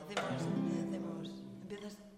Hacemos, hacemos. Empiezas.